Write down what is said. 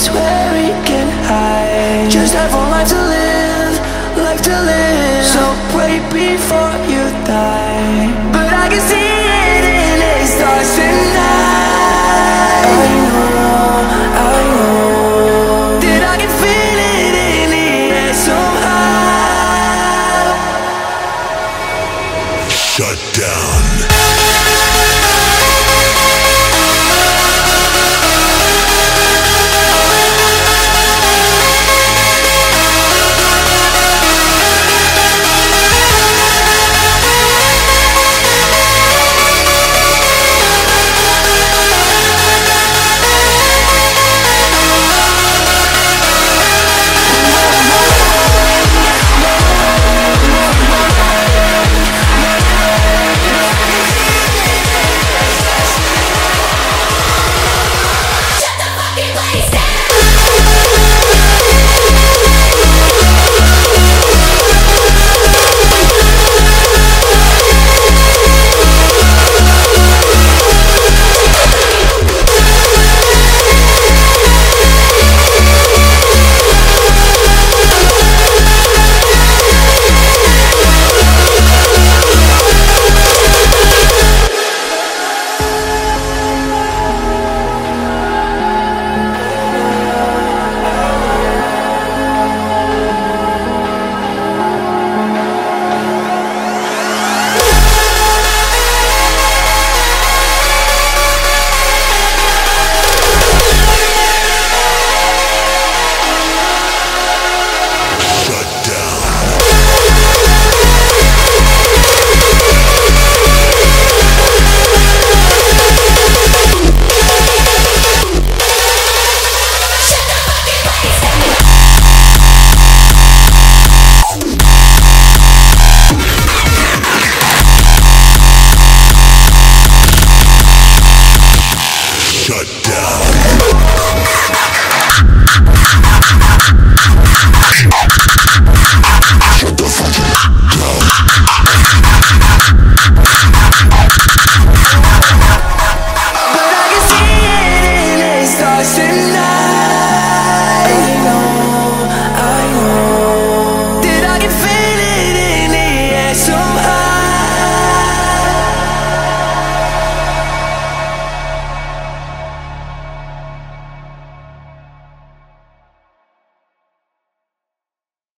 place where we can hide. Just have one life to live, life to live. So pray before you die. Yeah.